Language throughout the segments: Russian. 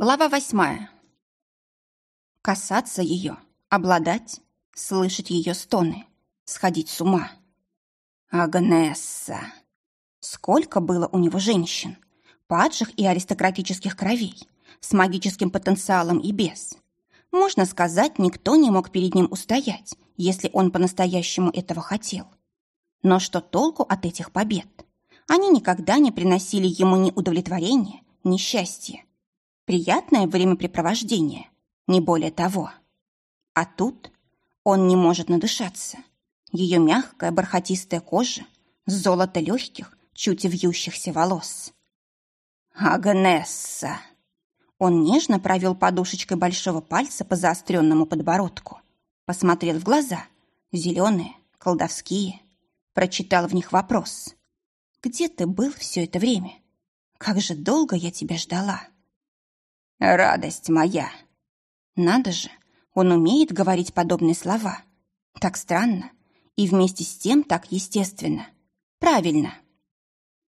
Глава восьмая. Касаться ее, обладать, слышать ее стоны, сходить с ума. Агнесса. Сколько было у него женщин, падших и аристократических кровей, с магическим потенциалом и без. Можно сказать, никто не мог перед ним устоять, если он по-настоящему этого хотел. Но что толку от этих побед? Они никогда не приносили ему ни удовлетворения, ни счастья. Приятное времяпрепровождение, не более того. А тут он не может надышаться. Ее мягкая бархатистая кожа, золото легких, чуть вьющихся волос. Агнесса! Он нежно провел подушечкой большого пальца по заостренному подбородку. Посмотрел в глаза. Зеленые, колдовские. Прочитал в них вопрос. «Где ты был все это время? Как же долго я тебя ждала!» «Радость моя!» Надо же, он умеет говорить подобные слова. Так странно и вместе с тем так естественно. Правильно.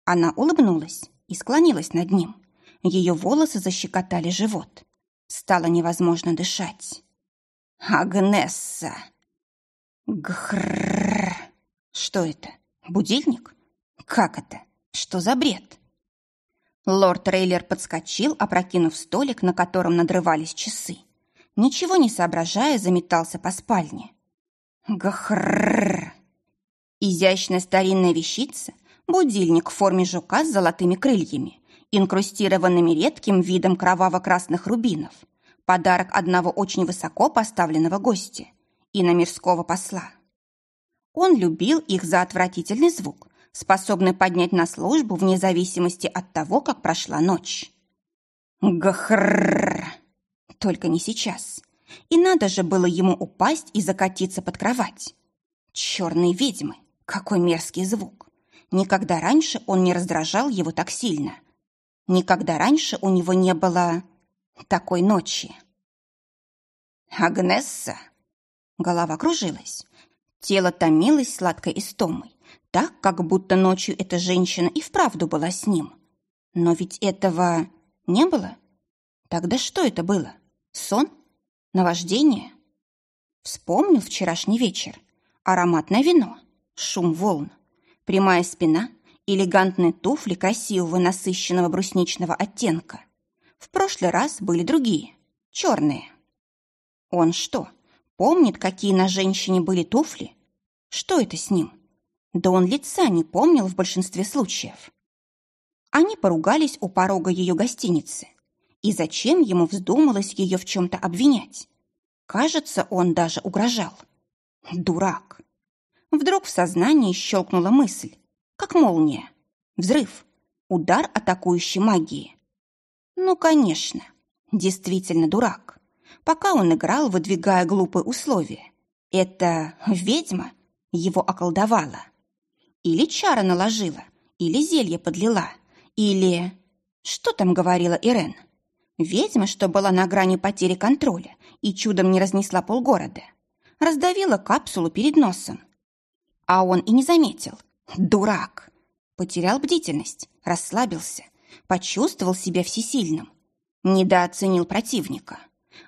Она улыбнулась и склонилась над ним. Ее волосы защекотали живот. Стало невозможно дышать. «Агнесса!» Гхрррр. Что это? Будильник? Как это? Что за бред? Лорд Рейлер подскочил, опрокинув столик, на котором надрывались часы. Ничего не соображая, заметался по спальне. Гахрррр! Изящная старинная вещица, будильник в форме жука с золотыми крыльями, инкрустированными редким видом кроваво-красных рубинов, подарок одного очень высоко поставленного гостя и на мирского посла. Он любил их за отвратительный звук, способный поднять на службу вне зависимости от того, как прошла ночь. Гахрррр! Только не сейчас. И надо же было ему упасть и закатиться под кровать. Черные ведьмы! Какой мерзкий звук! Никогда раньше он не раздражал его так сильно. Никогда раньше у него не было такой ночи. «Агнесса!» Голова кружилась. Тело томилось сладкой истомой так, как будто ночью эта женщина и вправду была с ним. Но ведь этого не было. Тогда что это было? Сон? Наваждение? Вспомнил вчерашний вечер. Ароматное вино, шум волн, прямая спина, элегантные туфли красивого насыщенного брусничного оттенка. В прошлый раз были другие, черные. Он что, помнит, какие на женщине были туфли? Что это с ним? Да он лица не помнил в большинстве случаев. Они поругались у порога ее гостиницы. И зачем ему вздумалось ее в чем-то обвинять? Кажется, он даже угрожал. Дурак. Вдруг в сознании щелкнула мысль, как молния. Взрыв. Удар атакующей магии. Ну, конечно, действительно дурак. Пока он играл, выдвигая глупые условия, эта ведьма его околдовала. Или чара наложила, или зелье подлила, или... Что там говорила Ирен? Ведьма, что была на грани потери контроля и чудом не разнесла полгорода. Раздавила капсулу перед носом. А он и не заметил. Дурак! Потерял бдительность, расслабился, почувствовал себя всесильным. Недооценил противника.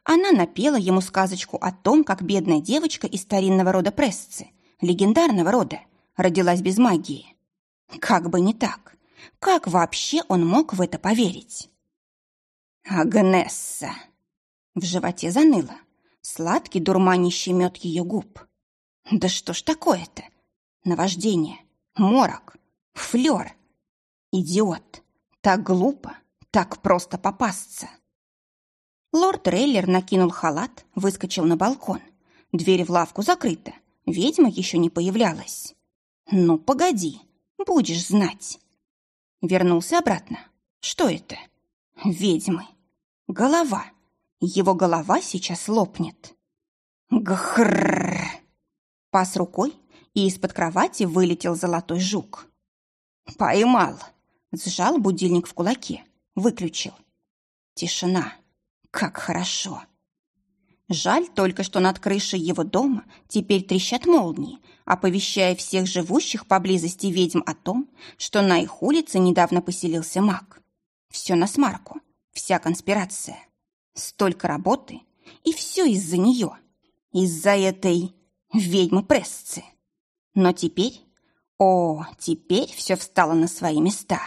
Она напела ему сказочку о том, как бедная девочка из старинного рода Прессы, легендарного рода, родилась без магии. Как бы не так. Как вообще он мог в это поверить? Агнесса. В животе заныло. Сладкий дурманящий мед ее губ. Да что ж такое-то? Наваждение, морок, флер. Идиот. Так глупо, так просто попасться. Лорд Рейлер накинул халат, выскочил на балкон. Дверь в лавку закрыта. Ведьма еще не появлялась. «Ну, погоди, будешь знать». Вернулся обратно. «Что это?» «Ведьмы. Голова. Его голова сейчас лопнет». «Гхрррр!» Пас рукой, и из-под кровати вылетел золотой жук. «Поймал!» Сжал будильник в кулаке, выключил. Тишина. Как хорошо. Жаль только, что над крышей его дома теперь трещат молнии, оповещая всех живущих поблизости ведьм о том, что на их улице недавно поселился маг. Все на смарку, вся конспирация. Столько работы, и все из-за нее, из-за этой ведьмы Прессы. Но теперь, о, теперь все встало на свои места.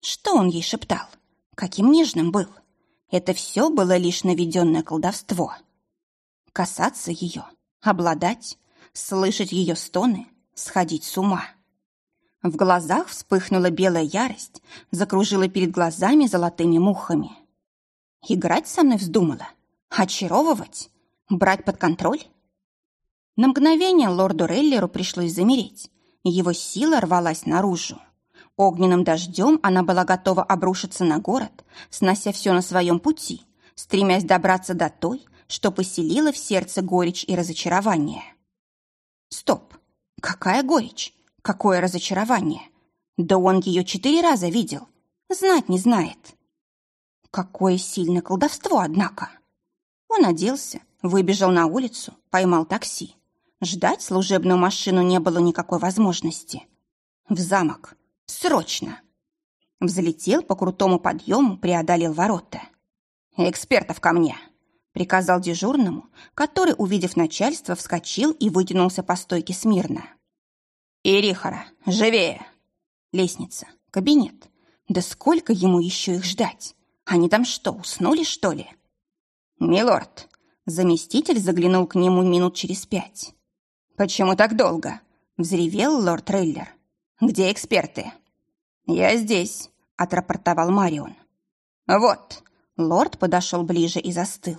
Что он ей шептал? Каким нежным был? Это все было лишь наведенное колдовство. Касаться ее, обладать, слышать ее стоны, сходить с ума. В глазах вспыхнула белая ярость, закружила перед глазами золотыми мухами. Играть со мной вздумала? Очаровывать? Брать под контроль? На мгновение лорду Реллеру пришлось замереть. Его сила рвалась наружу. Огненным дождем она была готова обрушиться на город, снося все на своем пути, стремясь добраться до той, что поселила в сердце горечь и разочарование. Стоп! Какая горечь? Какое разочарование? Да он ее четыре раза видел. Знать не знает. Какое сильное колдовство, однако. Он оделся, выбежал на улицу, поймал такси. Ждать служебную машину не было никакой возможности. В замок. Срочно. Взлетел по крутому подъему, преодолел ворота. «Экспертов ко мне!» Приказал дежурному, который, увидев начальство, вскочил и вытянулся по стойке смирно. «Ирихара, живее!» Лестница, кабинет. Да сколько ему еще их ждать? Они там что, уснули, что ли? «Милорд!» Заместитель заглянул к нему минут через пять. «Почему так долго?» Взревел лорд Трейлер. «Где эксперты?» «Я здесь», — отрапортовал Марион. «Вот». Лорд подошел ближе и застыл.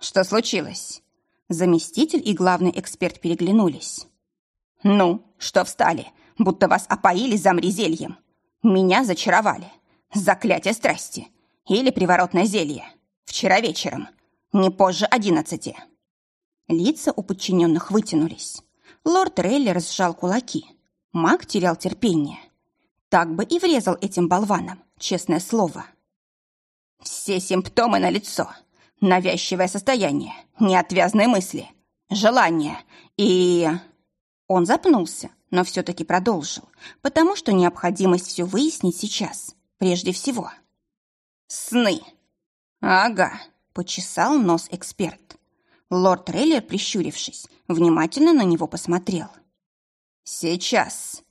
«Что случилось?» Заместитель и главный эксперт переглянулись. «Ну, что встали, будто вас опоили замрезельем. Меня зачаровали. Заклятие страсти. Или приворотное зелье. Вчера вечером. Не позже одиннадцати». Лица у подчиненных вытянулись. Лорд Рейлер сжал кулаки. Маг терял терпение. Так бы и врезал этим болванам, честное слово. «Все симптомы на лицо навязчивое состояние, неотвязные мысли, желание и... Он запнулся, но все-таки продолжил, потому что необходимость все выяснить сейчас, прежде всего. Сны. Ага, почесал нос эксперт. Лорд Трейлер, прищурившись, внимательно на него посмотрел. Сейчас.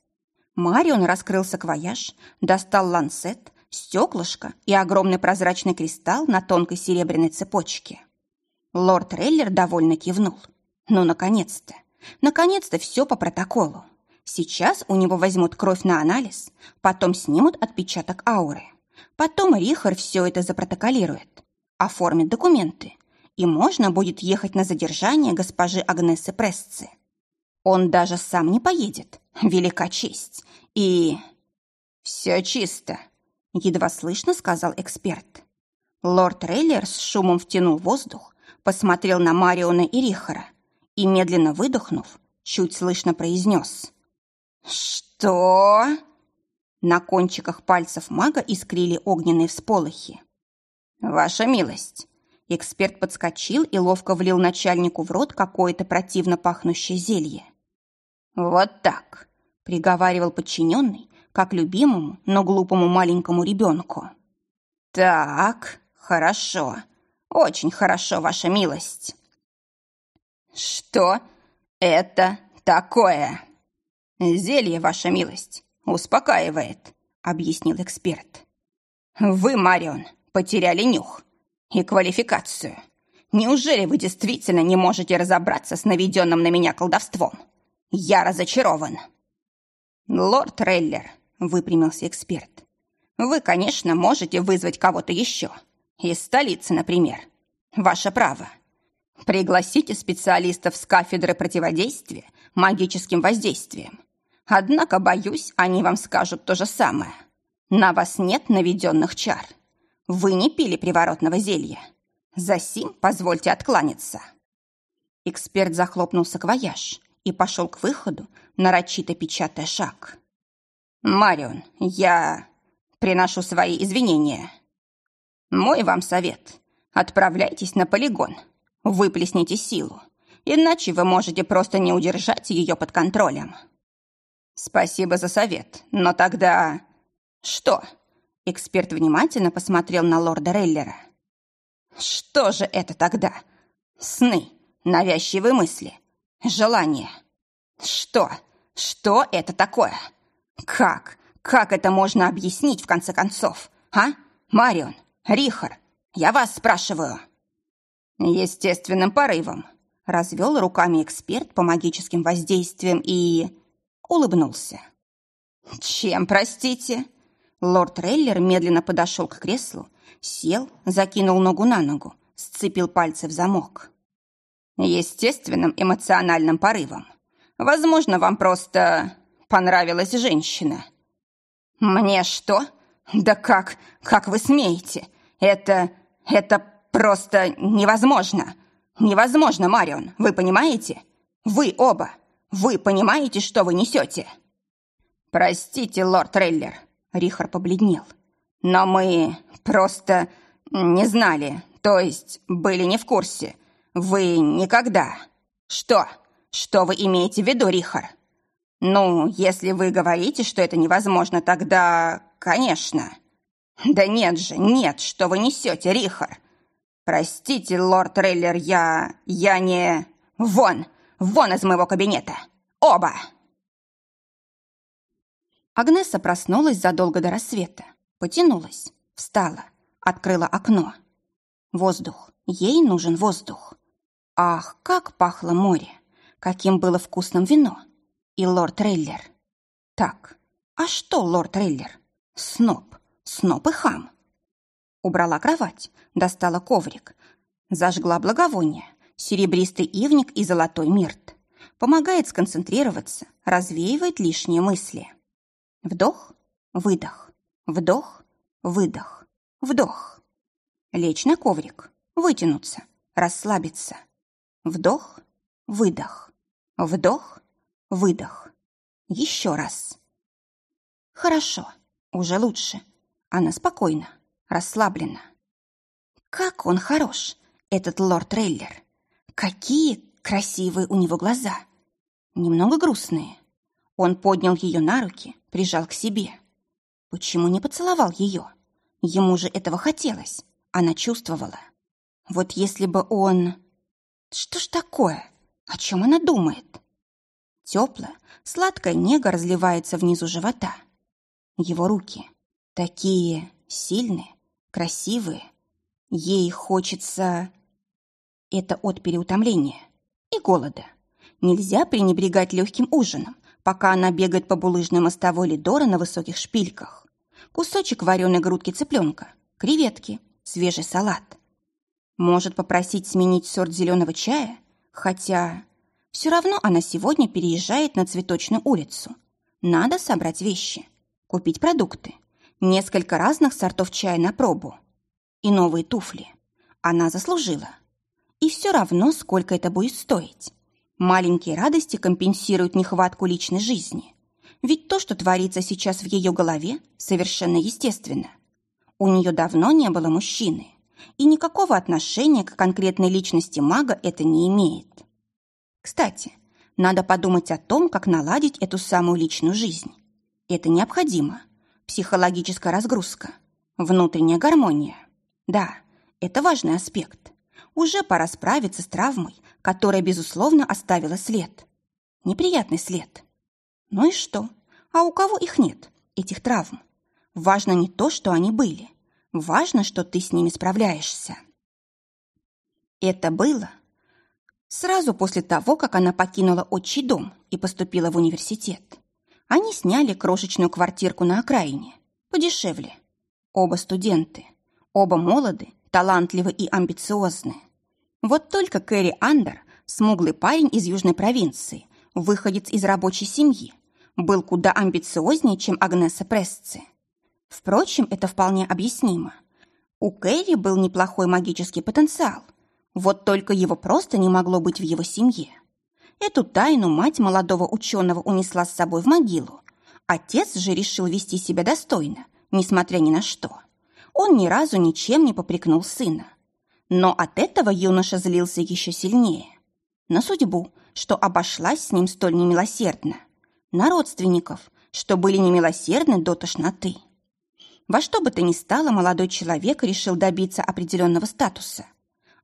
Марион раскрыл саквояж, достал ланцет, стеклышко и огромный прозрачный кристалл на тонкой серебряной цепочке. Лорд Рейлер довольно кивнул. Ну, наконец-то! Наконец-то все по протоколу. Сейчас у него возьмут кровь на анализ, потом снимут отпечаток ауры. Потом Рихар все это запротоколирует, оформит документы, и можно будет ехать на задержание госпожи Агнесы Прессы. Он даже сам не поедет, велика честь, и... «Все чисто», едва слышно сказал эксперт. Лорд Рейлер с шумом втянул воздух, посмотрел на Мариона и Рихара и, медленно выдохнув, чуть слышно произнес. «Что?» На кончиках пальцев мага искрили огненные всполохи. «Ваша милость!» Эксперт подскочил и ловко влил начальнику в рот какое-то противно пахнущее зелье. «Вот так!» — приговаривал подчиненный, как любимому, но глупому маленькому ребенку. «Так, хорошо, очень хорошо, ваша милость». «Что это такое?» «Зелье, ваша милость, успокаивает», — объяснил эксперт. «Вы, Марион, потеряли нюх и квалификацию. Неужели вы действительно не можете разобраться с наведенным на меня колдовством? Я разочарован». «Лорд Рейлер, выпрямился эксперт. Вы, конечно, можете вызвать кого-то еще. Из столицы, например. Ваше право. Пригласите специалистов с кафедры противодействия магическим воздействием. Однако, боюсь, они вам скажут то же самое. На вас нет наведенных чар. Вы не пили приворотного зелья. Засим позвольте откланяться. Эксперт захлопнул саквояж и пошел к выходу, нарочито печатая шаг. «Марион, я приношу свои извинения. Мой вам совет. Отправляйтесь на полигон. Выплесните силу. Иначе вы можете просто не удержать ее под контролем». «Спасибо за совет, но тогда...» «Что?» Эксперт внимательно посмотрел на лорда Рейлера. Что же это тогда? Сны, навязчивые мысли, желания. Что? Что это такое? Как? Как это можно объяснить в конце концов? А? Марион, Рихар, я вас спрашиваю. Естественным порывом. Развел руками эксперт по магическим воздействиям и... улыбнулся. Чем, простите? Лорд Рейлер медленно подошел к креслу, сел, закинул ногу на ногу, сцепил пальцы в замок. Естественным эмоциональным порывом. Возможно, вам просто понравилась женщина. Мне что? Да как? Как вы смеете? Это... это просто невозможно. Невозможно, Марион, вы понимаете? Вы оба. Вы понимаете, что вы несете? Простите, лорд Рейлер, Рихар побледнел. Но мы просто не знали, то есть были не в курсе. Вы никогда. Что? Что вы имеете в виду, Рихар? Ну, если вы говорите, что это невозможно, тогда, конечно. Да нет же, нет, что вы несете, Рихар. Простите, лорд Рейлер, я... я не... Вон, вон из моего кабинета. Оба! Агнеса проснулась задолго до рассвета, потянулась, встала, открыла окно. Воздух. Ей нужен воздух. Ах, как пахло море! Каким было вкусным вино! И лорд Рейлер. Так, а что лорд Рейлер? Сноб, сноб и хам. Убрала кровать, достала коврик, зажгла благовоние, серебристый ивник и золотой мирт. Помогает сконцентрироваться, развеивает лишние мысли. Вдох, выдох, вдох, выдох, вдох. Лечь на коврик, вытянуться, расслабиться. Вдох, выдох, вдох, выдох. Еще раз. Хорошо, уже лучше. Она спокойна, расслаблена. Как он хорош, этот лорд Рейлер. Какие красивые у него глаза. Немного грустные. Он поднял ее на руки, прижал к себе. Почему не поцеловал ее? Ему же этого хотелось. Она чувствовала. Вот если бы он... Что ж такое? О чем она думает? Теплая, сладкая нега разливается внизу живота. Его руки такие сильные, красивые. Ей хочется... Это от переутомления и голода. Нельзя пренебрегать легким ужином, пока она бегает по булыжной мостовой Лидора на высоких шпильках. Кусочек вареной грудки цыпленка, креветки, свежий салат. Может попросить сменить сорт зеленого чая? Хотя все равно она сегодня переезжает на Цветочную улицу. Надо собрать вещи, купить продукты, несколько разных сортов чая на пробу и новые туфли. Она заслужила. И все равно, сколько это будет стоить. Маленькие радости компенсируют нехватку личной жизни. Ведь то, что творится сейчас в ее голове, совершенно естественно. У нее давно не было мужчины, и никакого отношения к конкретной личности мага это не имеет. Кстати, надо подумать о том, как наладить эту самую личную жизнь. Это необходимо. Психологическая разгрузка, внутренняя гармония. Да, это важный аспект. Уже пора справиться с травмой, которая, безусловно, оставила след. Неприятный след. Ну и что? А у кого их нет, этих травм? Важно не то, что они были. Важно, что ты с ними справляешься. Это было сразу после того, как она покинула отчий дом и поступила в университет. Они сняли крошечную квартирку на окраине, подешевле. Оба студенты, оба молоды, талантливы и амбициозны. Вот только Кэрри Андер, смуглый парень из южной провинции, выходец из рабочей семьи, был куда амбициознее, чем Агнеса Пресци. Впрочем, это вполне объяснимо. У Кэрри был неплохой магический потенциал, вот только его просто не могло быть в его семье. Эту тайну мать молодого ученого унесла с собой в могилу. Отец же решил вести себя достойно, несмотря ни на что. Он ни разу ничем не попрекнул сына. Но от этого юноша злился еще сильнее. На судьбу, что обошлась с ним столь немилосердно. На родственников, что были немилосердны до тошноты. Во что бы то ни стало, молодой человек решил добиться определенного статуса.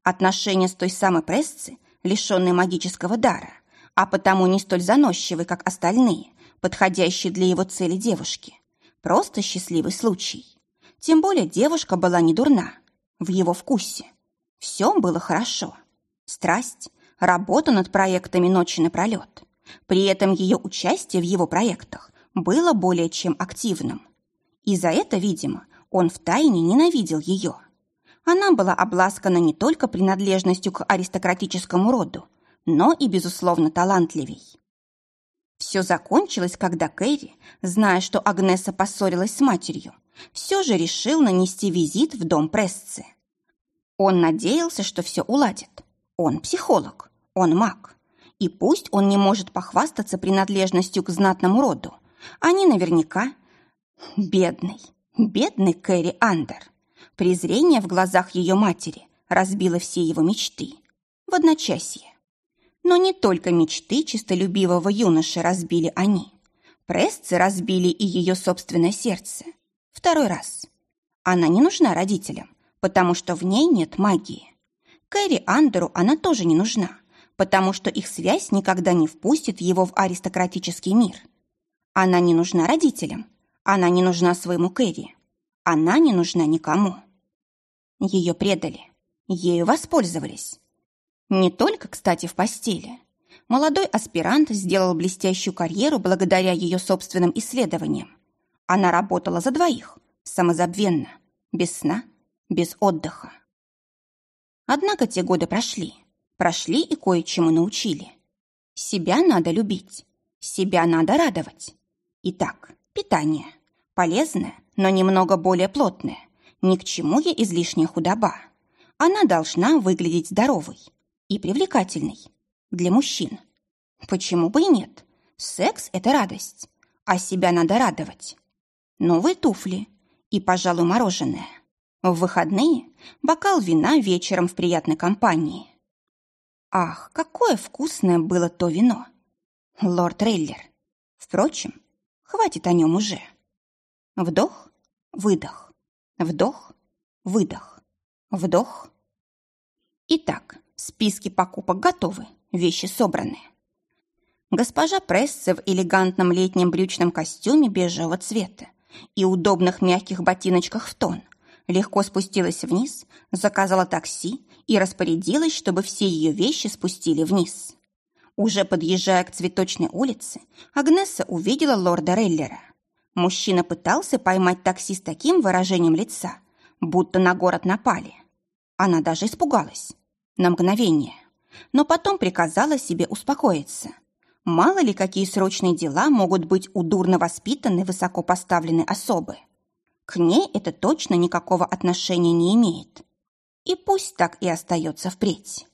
Отношения с той самой прессой, лишенной магического дара, а потому не столь заносчивой, как остальные, подходящие для его цели девушки. Просто счастливый случай. Тем более девушка была не дурна, в его вкусе. Все было хорошо. Страсть, работа над проектами ночи напролет. При этом ее участие в его проектах было более чем активным. И за это, видимо, он втайне ненавидел ее. Она была обласкана не только принадлежностью к аристократическому роду, но и, безусловно, талантливей. Все закончилось, когда Кэрри, зная, что Агнеса поссорилась с матерью, все же решил нанести визит в дом Прессы. Он надеялся, что все уладит. Он психолог, он маг. И пусть он не может похвастаться принадлежностью к знатному роду, они наверняка... Бедный, бедный Кэрри Андер. Презрение в глазах ее матери разбило все его мечты. В одночасье. Но не только мечты чистолюбивого юноши разбили они. Прессы разбили и ее собственное сердце. Второй раз. Она не нужна родителям, потому что в ней нет магии. Кэрри Андеру она тоже не нужна, потому что их связь никогда не впустит его в аристократический мир. Она не нужна родителям, она не нужна своему Кэрри, она не нужна никому. Ее предали, ею воспользовались. Не только, кстати, в постели. Молодой аспирант сделал блестящую карьеру благодаря ее собственным исследованиям. Она работала за двоих, самозабвенно, без сна, без отдыха. Однако те годы прошли. Прошли и кое-чему научили. Себя надо любить. Себя надо радовать. Итак, питание. Полезное, но немного более плотное. Ни к чему ей излишняя худоба. Она должна выглядеть здоровой и привлекательной. Для мужчин. Почему бы и нет? Секс – это радость. А себя надо радовать. Новые туфли и, пожалуй, мороженое. В выходные бокал вина вечером в приятной компании. Ах, какое вкусное было то вино! Лорд Рейлер. Впрочем, хватит о нем уже. Вдох, выдох, вдох, выдох, вдох. Итак, списки покупок готовы, вещи собраны. Госпожа Прессе в элегантном летнем брючном костюме бежевого цвета и удобных мягких ботиночках в тон легко спустилась вниз, заказала такси и распорядилась, чтобы все ее вещи спустили вниз. Уже подъезжая к цветочной улице, Агнесса увидела лорда Рейлера. Мужчина пытался поймать такси с таким выражением лица, будто на город напали. Она даже испугалась. На мгновение. Но потом приказала себе успокоиться. Мало ли какие срочные дела могут быть у дурно воспитанной высокопоставленной особы. К ней это точно никакого отношения не имеет. И пусть так и остается впредь.